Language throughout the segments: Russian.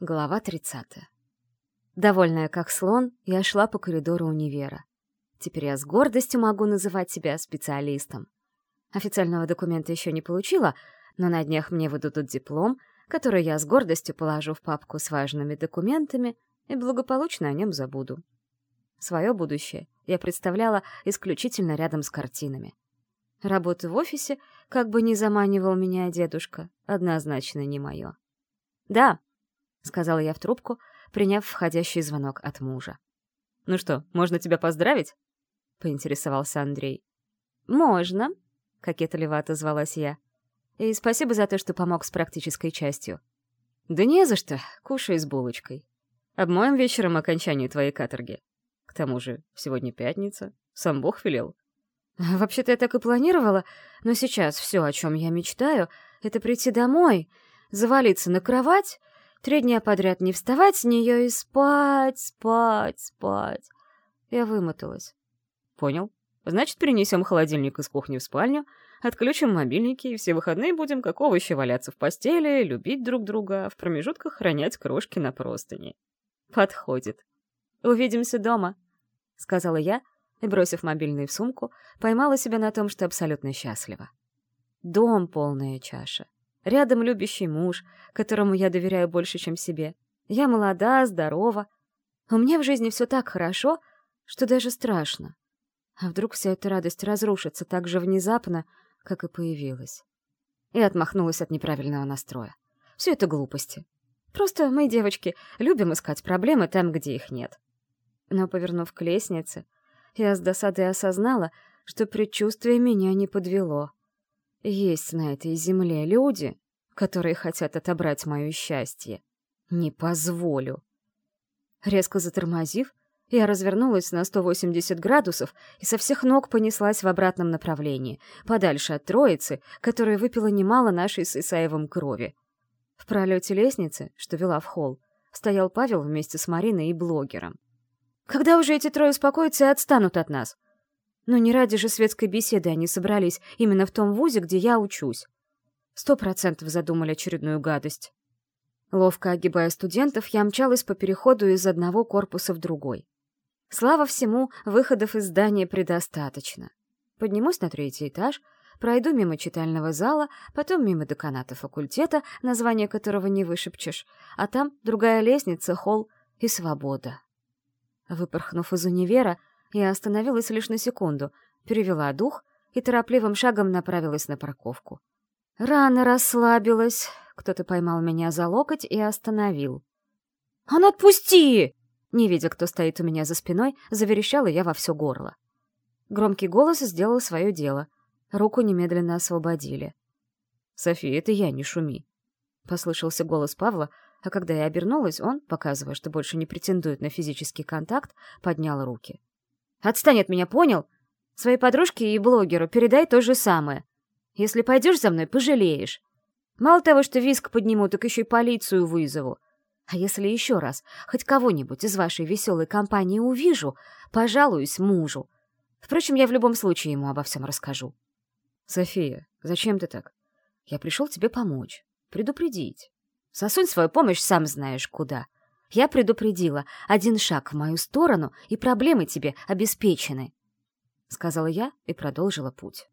Глава 30. Довольная как слон, я шла по коридору универа. Теперь я с гордостью могу называть себя специалистом. Официального документа еще не получила, но на днях мне выдадут диплом, который я с гордостью положу в папку с важными документами и благополучно о нем забуду. Свое будущее я представляла исключительно рядом с картинами. Работа в офисе, как бы ни заманивал меня дедушка, однозначно не мое. Да, — сказала я в трубку, приняв входящий звонок от мужа. «Ну что, можно тебя поздравить?» — поинтересовался Андрей. «Можно», — кокетливо отозвалась я. «И спасибо за то, что помог с практической частью». «Да не за что, кушай с булочкой. Обмоем вечером окончание твоей каторги. К тому же сегодня пятница, сам Бог велел». «Вообще-то я так и планировала, но сейчас все, о чем я мечтаю, — это прийти домой, завалиться на кровать Три дня подряд не вставать с нее и спать, спать, спать. Я вымоталась. Понял. Значит, перенесем холодильник из кухни в спальню, отключим мобильники и все выходные будем как овощи валяться в постели, любить друг друга, а в промежутках хранять крошки на простыни. Подходит. Увидимся дома, — сказала я, и, бросив мобильный в сумку, поймала себя на том, что абсолютно счастлива. Дом — полная чаша. Рядом любящий муж, которому я доверяю больше, чем себе. Я молода, здорова. У меня в жизни все так хорошо, что даже страшно. А вдруг вся эта радость разрушится так же внезапно, как и появилась? И отмахнулась от неправильного настроя. Все это глупости. Просто мы, девочки, любим искать проблемы там, где их нет. Но, повернув к лестнице, я с досадой осознала, что предчувствие меня не подвело. Есть на этой земле люди, которые хотят отобрать мое счастье. Не позволю. Резко затормозив, я развернулась на 180 градусов и со всех ног понеслась в обратном направлении, подальше от троицы, которая выпила немало нашей с Исаевым крови. В пролете лестницы, что вела в холл, стоял Павел вместе с Мариной и блогером. Когда уже эти трое успокоятся и отстанут от нас? Но не ради же светской беседы они собрались именно в том вузе, где я учусь. Сто процентов задумали очередную гадость. Ловко огибая студентов, я мчалась по переходу из одного корпуса в другой. Слава всему, выходов из здания предостаточно. Поднимусь на третий этаж, пройду мимо читального зала, потом мимо деканата факультета, название которого не вышепчешь, а там другая лестница, холл и свобода. Выпорхнув из универа, я остановилась лишь на секунду, перевела дух и торопливым шагом направилась на парковку. Рано расслабилась. Кто-то поймал меня за локоть и остановил. «А ну отпусти!» Не видя, кто стоит у меня за спиной, заверещала я во все горло. Громкий голос сделал свое дело. Руку немедленно освободили. «София, это я, не шуми!» Послышался голос Павла, а когда я обернулась, он, показывая, что больше не претендует на физический контакт, поднял руки. Отстань от меня, понял? Своей подружке и блогеру передай то же самое. Если пойдешь за мной, пожалеешь. Мало того, что виск подниму, так еще и полицию вызову. А если еще раз хоть кого-нибудь из вашей веселой компании увижу, пожалуюсь мужу. Впрочем, я в любом случае ему обо всем расскажу. София, зачем ты так? Я пришел тебе помочь, предупредить. Сосунь свою помощь сам знаешь куда. Я предупредила, один шаг в мою сторону, и проблемы тебе обеспечены. Сказала я и продолжила путь.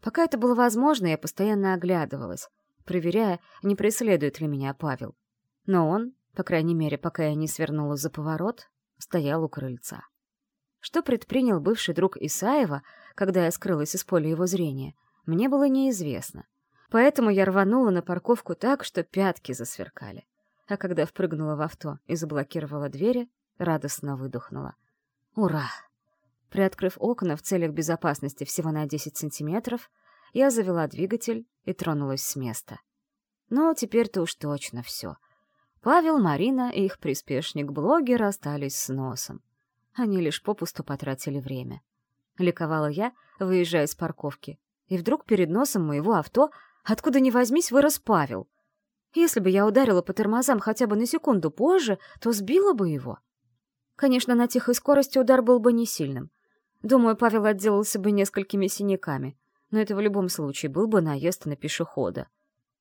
Пока это было возможно, я постоянно оглядывалась, проверяя, не преследует ли меня Павел. Но он, по крайней мере, пока я не свернула за поворот, стоял у крыльца. Что предпринял бывший друг Исаева, когда я скрылась из поля его зрения, мне было неизвестно. Поэтому я рванула на парковку так, что пятки засверкали а когда впрыгнула в авто и заблокировала двери, радостно выдохнула. «Ура!» Приоткрыв окна в целях безопасности всего на 10 сантиметров, я завела двигатель и тронулась с места. Ну, теперь-то уж точно все. Павел, Марина и их приспешник-блогер остались с носом. Они лишь попусту потратили время. Ликовала я, выезжая с парковки. И вдруг перед носом моего авто, откуда ни возьмись, вырос Павел — если бы я ударила по тормозам хотя бы на секунду позже, то сбила бы его. Конечно, на тихой скорости удар был бы не сильным. Думаю, Павел отделался бы несколькими синяками, но это в любом случае был бы наезд на пешехода.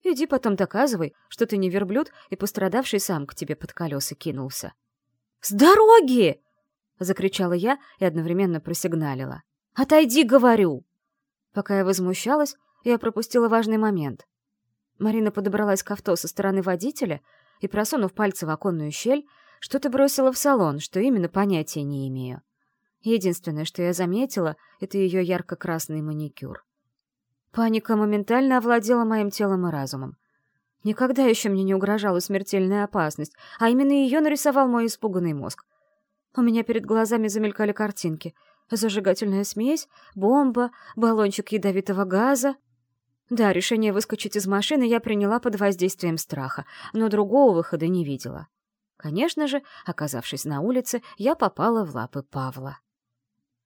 Иди потом доказывай, что ты не верблюд, и пострадавший сам к тебе под колеса кинулся. «С дороги!» — закричала я и одновременно просигналила. «Отойди, говорю!» Пока я возмущалась, я пропустила важный момент. Марина подобралась к авто со стороны водителя и, просунув пальцы в оконную щель, что-то бросила в салон, что именно понятия не имею. Единственное, что я заметила, это ее ярко-красный маникюр. Паника моментально овладела моим телом и разумом. Никогда еще мне не угрожала смертельная опасность, а именно ее нарисовал мой испуганный мозг. У меня перед глазами замелькали картинки. Зажигательная смесь, бомба, баллончик ядовитого газа. Да, решение выскочить из машины я приняла под воздействием страха, но другого выхода не видела. Конечно же, оказавшись на улице, я попала в лапы Павла.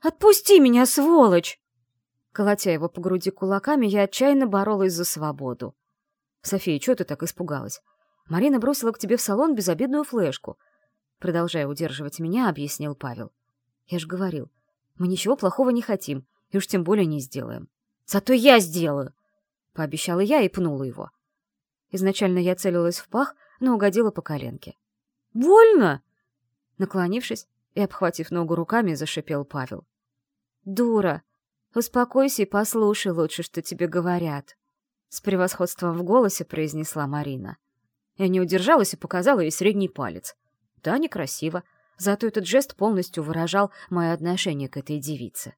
«Отпусти меня, сволочь!» Колотя его по груди кулаками, я отчаянно боролась за свободу. «София, чего ты так испугалась? Марина бросила к тебе в салон безобидную флешку». Продолжая удерживать меня, объяснил Павел. «Я же говорил, мы ничего плохого не хотим, и уж тем более не сделаем». «Зато я сделаю!» — пообещала я и пнула его. Изначально я целилась в пах, но угодила по коленке. «Больно!» Наклонившись и обхватив ногу руками, зашипел Павел. «Дура! Успокойся и послушай лучше, что тебе говорят!» С превосходством в голосе произнесла Марина. Я не удержалась и показала ей средний палец. Да, некрасиво, зато этот жест полностью выражал мое отношение к этой девице.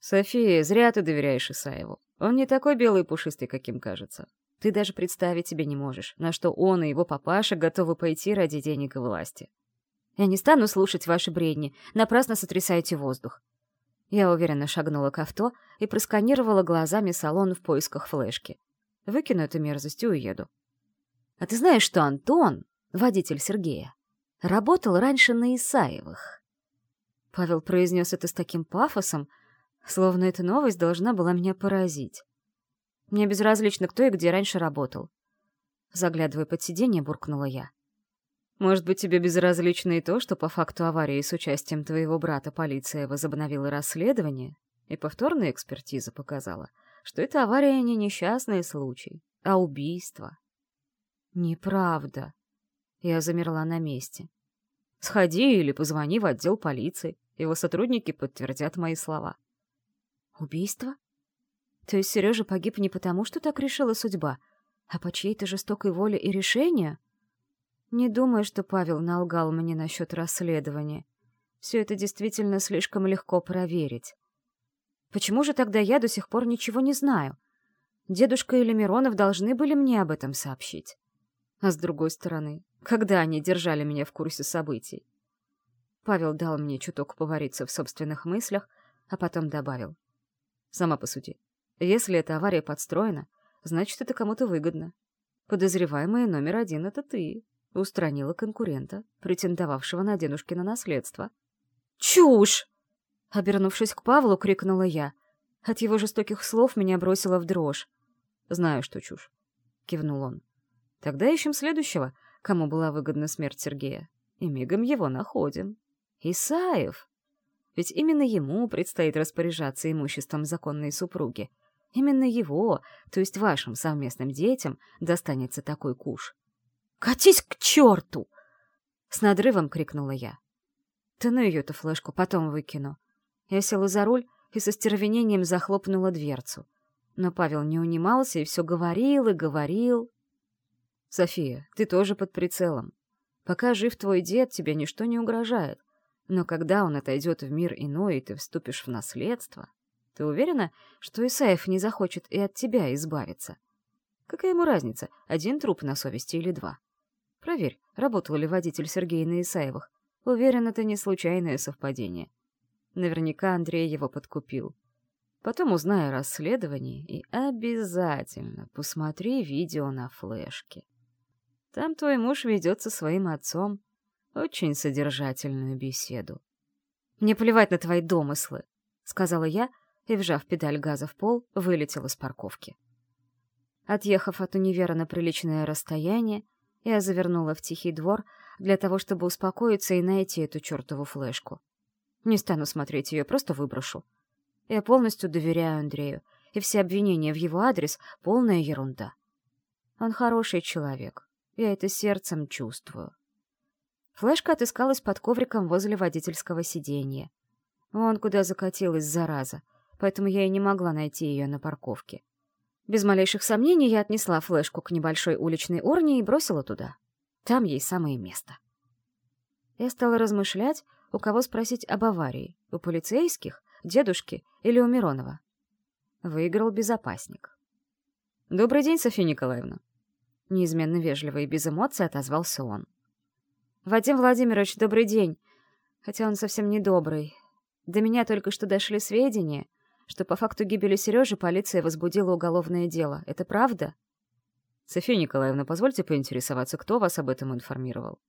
«София, зря ты доверяешь Исаеву. Он не такой белый и пушистый, каким кажется. Ты даже представить себе не можешь, на что он и его папаша готовы пойти ради денег и власти. Я не стану слушать ваши бредни, напрасно сотрясаете воздух. Я уверенно шагнула к авто и просканировала глазами салон в поисках флешки. Выкину эту мерзость и уеду. А ты знаешь, что Антон, водитель Сергея, работал раньше на Исаевых? Павел произнес это с таким пафосом, словно эта новость должна была меня поразить. Мне безразлично, кто и где раньше работал. Заглядывая под сиденье, буркнула я. Может быть, тебе безразлично и то, что по факту аварии с участием твоего брата полиция возобновила расследование, и повторная экспертиза показала, что эта авария не несчастный случай, а убийство. Неправда. Я замерла на месте. Сходи или позвони в отдел полиции, его сотрудники подтвердят мои слова. Убийство? То есть Сережа погиб не потому, что так решила судьба, а по чьей-то жестокой воле и решению? Не думаю, что Павел налгал мне насчет расследования. Все это действительно слишком легко проверить. Почему же тогда я до сих пор ничего не знаю? Дедушка или Миронов должны были мне об этом сообщить. А с другой стороны, когда они держали меня в курсе событий? Павел дал мне чуток повариться в собственных мыслях, а потом добавил. Сама посуди. Если эта авария подстроена, значит, это кому-то выгодно. Подозреваемый номер один — это ты устранила конкурента, претендовавшего на дедушкино наследство. «Чушь!» Обернувшись к Павлу, крикнула я. От его жестоких слов меня бросило в дрожь. «Знаю, что чушь», — кивнул он. «Тогда ищем следующего, кому была выгодна смерть Сергея, и мигом его находим. Исаев! Ведь именно ему предстоит распоряжаться имуществом законной супруги. Именно его, то есть вашим совместным детям, достанется такой куш. «Катись к черту!» С надрывом крикнула я. «Ты ну ее-то флешку, потом выкину». Я села за руль и со стервенением захлопнула дверцу. Но Павел не унимался и все говорил и говорил. «София, ты тоже под прицелом. Пока жив твой дед, тебе ничто не угрожает. Но когда он отойдет в мир иной, и ты вступишь в наследство, ты уверена, что Исаев не захочет и от тебя избавиться? Какая ему разница, один труп на совести или два?» Проверь, работал ли водитель Сергея на Исаевых. Уверен, это не случайное совпадение. Наверняка Андрей его подкупил. Потом узнай о расследовании и обязательно посмотри видео на флешке. Там твой муж ведет со своим отцом очень содержательную беседу. «Мне плевать на твои домыслы», — сказала я, и, вжав педаль газа в пол, вылетела с парковки. Отъехав от универа на приличное расстояние, я завернула в тихий двор для того, чтобы успокоиться и найти эту чертову флешку. Не стану смотреть ее, просто выброшу. Я полностью доверяю Андрею, и все обвинения в его адрес — полная ерунда. Он хороший человек. Я это сердцем чувствую. Флешка отыскалась под ковриком возле водительского сиденья. Вон куда закатилась, зараза, поэтому я и не могла найти ее на парковке. Без малейших сомнений я отнесла флешку к небольшой уличной урне и бросила туда. Там ей самое место. Я стала размышлять, у кого спросить об аварии. У полицейских, дедушки или у Миронова. Выиграл безопасник. «Добрый день, Софья Николаевна!» Неизменно вежливо и без эмоций отозвался он. «Вадим Владимирович, добрый день!» Хотя он совсем не добрый. До меня только что дошли сведения, что по факту гибели Сережи полиция возбудила уголовное дело. Это правда? Софья Николаевна, позвольте поинтересоваться, кто вас об этом информировал?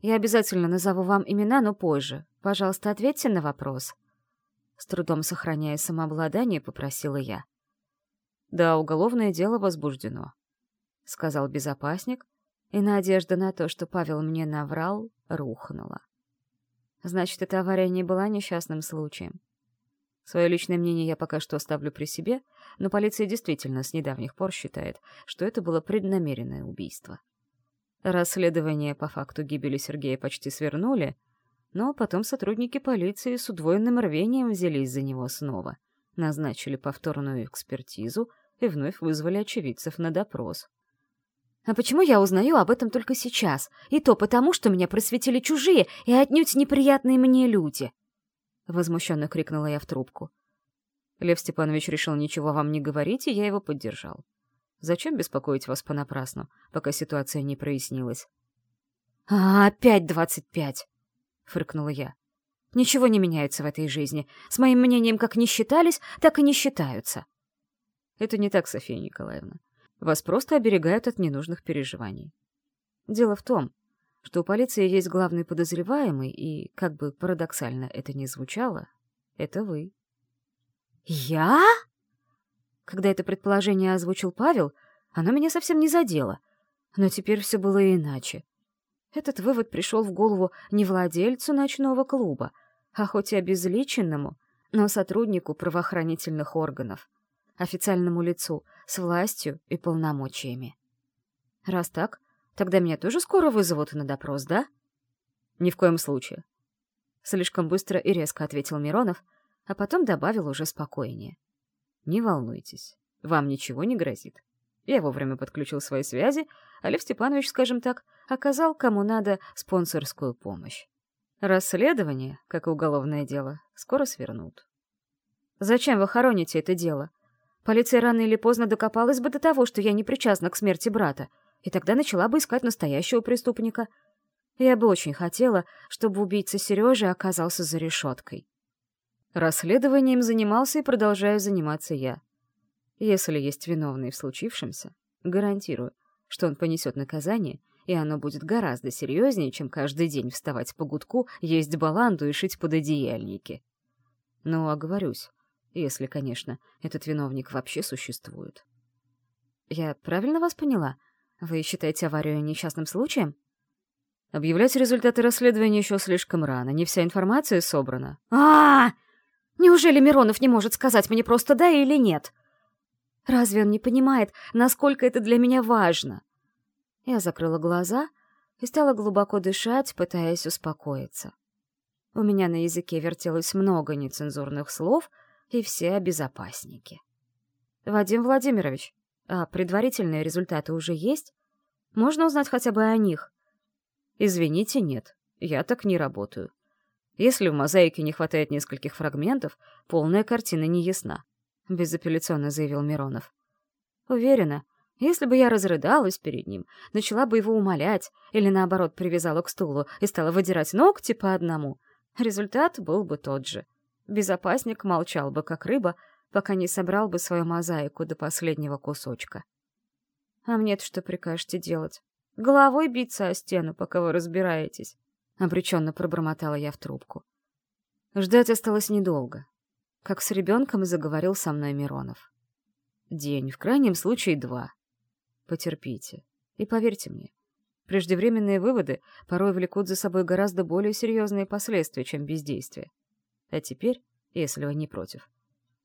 Я обязательно назову вам имена, но позже. Пожалуйста, ответьте на вопрос. С трудом сохраняя самообладание, попросила я. Да, уголовное дело возбуждено, — сказал безопасник, и надежда на то, что Павел мне наврал, рухнула. Значит, эта авария не была несчастным случаем. Свое личное мнение я пока что оставлю при себе, но полиция действительно с недавних пор считает, что это было преднамеренное убийство. Расследование по факту гибели Сергея почти свернули, но потом сотрудники полиции с удвоенным рвением взялись за него снова, назначили повторную экспертизу и вновь вызвали очевидцев на допрос. А почему я узнаю об этом только сейчас? И то потому, что меня просветили чужие и отнюдь неприятные мне люди. Возмущенно крикнула я в трубку. Лев Степанович решил ничего вам не говорить, и я его поддержал. Зачем беспокоить вас понапрасну, пока ситуация не прояснилась? — А, опять двадцать пять! — фыркнула я. — Ничего не меняется в этой жизни. С моим мнением как не считались, так и не считаются. — Это не так, Софья Николаевна. Вас просто оберегают от ненужных переживаний. Дело в том, что у полиции есть главный подозреваемый, и, как бы парадоксально это ни звучало, это вы. «Я?» Когда это предположение озвучил Павел, оно меня совсем не задело. Но теперь все было иначе. Этот вывод пришел в голову не владельцу ночного клуба, а хоть и обезличенному, но сотруднику правоохранительных органов, официальному лицу, с властью и полномочиями. Раз так, тогда меня тоже скоро вызовут на допрос, да? Ни в коем случае. Слишком быстро и резко ответил Миронов, а потом добавил уже спокойнее. Не волнуйтесь, вам ничего не грозит. Я вовремя подключил свои связи, а Лев Степанович, скажем так, оказал кому надо спонсорскую помощь. Расследование, как и уголовное дело, скоро свернут. «Зачем вы хороните это дело? Полиция рано или поздно докопалась бы до того, что я не причастна к смерти брата, и тогда начала бы искать настоящего преступника. Я бы очень хотела, чтобы убийца Сережи оказался за решеткой. Расследованием занимался и продолжаю заниматься я. Если есть виновный в случившемся, гарантирую, что он понесет наказание, и оно будет гораздо серьезнее, чем каждый день вставать по гудку, есть баланду и шить пододеяльники. Ну, оговорюсь, если, конечно, этот виновник вообще существует. Я правильно вас поняла? Вы считаете аварию несчастным случаем? Объявлять результаты расследования еще слишком рано, не вся информация собрана. а, -а, -а! Неужели Миронов не может сказать мне просто «да» или «нет»? Разве он не понимает, насколько это для меня важно? Я закрыла глаза и стала глубоко дышать, пытаясь успокоиться. У меня на языке вертелось много нецензурных слов — и все о безопаснике. «Вадим Владимирович, а предварительные результаты уже есть? Можно узнать хотя бы о них?» «Извините, нет. Я так не работаю. Если в мозаике не хватает нескольких фрагментов, полная картина не ясна», — безапелляционно заявил Миронов. «Уверена, если бы я разрыдалась перед ним, начала бы его умолять или, наоборот, привязала к стулу и стала выдирать ногти по одному, результат был бы тот же. Безопасник молчал бы, как рыба, пока не собрал бы свою мозаику до последнего кусочка. «А мне-то что прикажете делать? Головой биться о стену, пока вы разбираетесь?» — обреченно пробормотала я в трубку. Ждать осталось недолго. Как с ребенком заговорил со мной Миронов. День, в крайнем случае два. Потерпите. И поверьте мне, преждевременные выводы порой влекут за собой гораздо более серьезные последствия, чем бездействие. А теперь, если вы не против,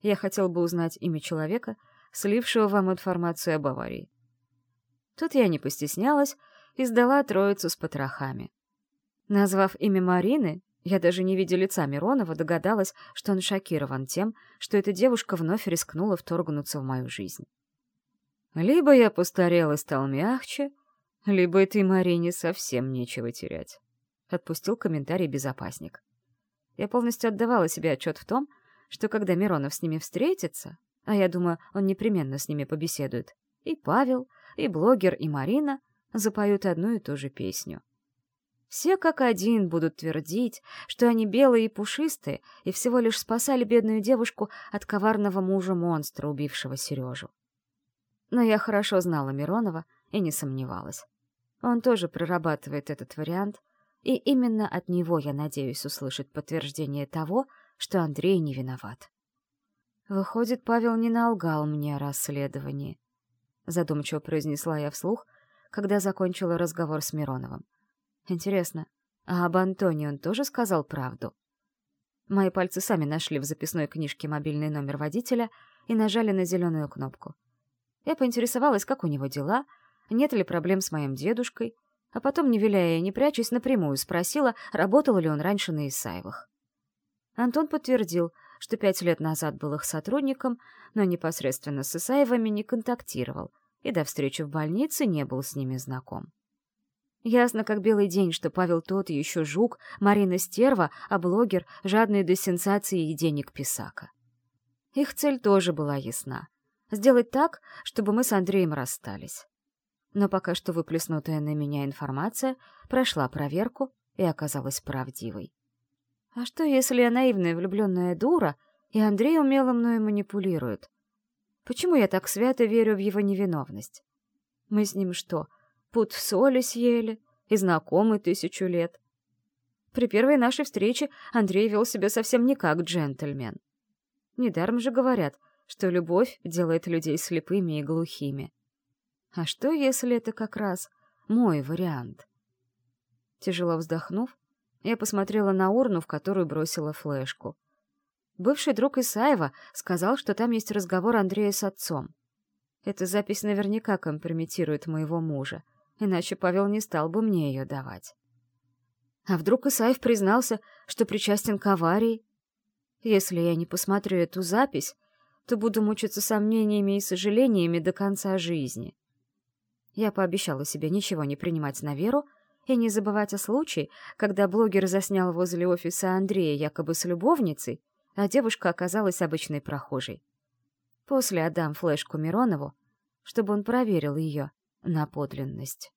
я хотел бы узнать имя человека, слившего вам информацию об аварии. Тут я не постеснялась и сдала троицу с потрохами. Назвав имя Марины, я даже не видя лица Миронова, догадалась, что он шокирован тем, что эта девушка вновь рискнула вторгнуться в мою жизнь. Либо я постарел и стал мягче, либо этой Марине совсем нечего терять. Отпустил комментарий безопасник. Я полностью отдавала себе отчет в том, что когда Миронов с ними встретится, а я думаю, он непременно с ними побеседует, и Павел, и блогер, и Марина запоют одну и ту же песню. Все как один будут твердить, что они белые и пушистые, и всего лишь спасали бедную девушку от коварного мужа-монстра, убившего Сережу. Но я хорошо знала Миронова и не сомневалась. Он тоже прорабатывает этот вариант, и именно от него я надеюсь услышать подтверждение того, что Андрей не виноват. Выходит, Павел не налгал мне о расследовании. Задумчиво произнесла я вслух, когда закончила разговор с Мироновым. Интересно, а об Антоне он тоже сказал правду? Мои пальцы сами нашли в записной книжке мобильный номер водителя и нажали на зеленую кнопку. Я поинтересовалась, как у него дела, нет ли проблем с моим дедушкой, а потом, не виляя и не прячась, напрямую спросила, работал ли он раньше на Исаевых. Антон подтвердил, что пять лет назад был их сотрудником, но непосредственно с Исаевыми не контактировал и до встречи в больнице не был с ними знаком. Ясно, как белый день, что Павел тот еще жук, Марина стерва, а блогер — жадный до сенсаций и денег писака. Их цель тоже была ясна — сделать так, чтобы мы с Андреем расстались. Но пока что выплеснутая на меня информация прошла проверку и оказалась правдивой. А что, если я наивная влюбленная дура, и Андрей умело мною манипулирует? Почему я так свято верю в его невиновность? Мы с ним что — пуд соли съели и знакомы тысячу лет. При первой нашей встрече Андрей вел себя совсем не как джентльмен. Недаром же говорят, что любовь делает людей слепыми и глухими. А что, если это как раз мой вариант? Тяжело вздохнув, я посмотрела на урну, в которую бросила флешку. Бывший друг Исаева сказал, что там есть разговор Андрея с отцом. Эта запись наверняка компрометирует моего мужа — иначе Павел не стал бы мне ее давать. А вдруг Исаев признался, что причастен к аварии? Если я не посмотрю эту запись, то буду мучиться сомнениями и сожалениями до конца жизни. Я пообещала себе ничего не принимать на веру и не забывать о случае, когда блогер заснял возле офиса Андрея якобы с любовницей, а девушка оказалась обычной прохожей. После отдам флешку Миронову, чтобы он проверил ее на подлинность.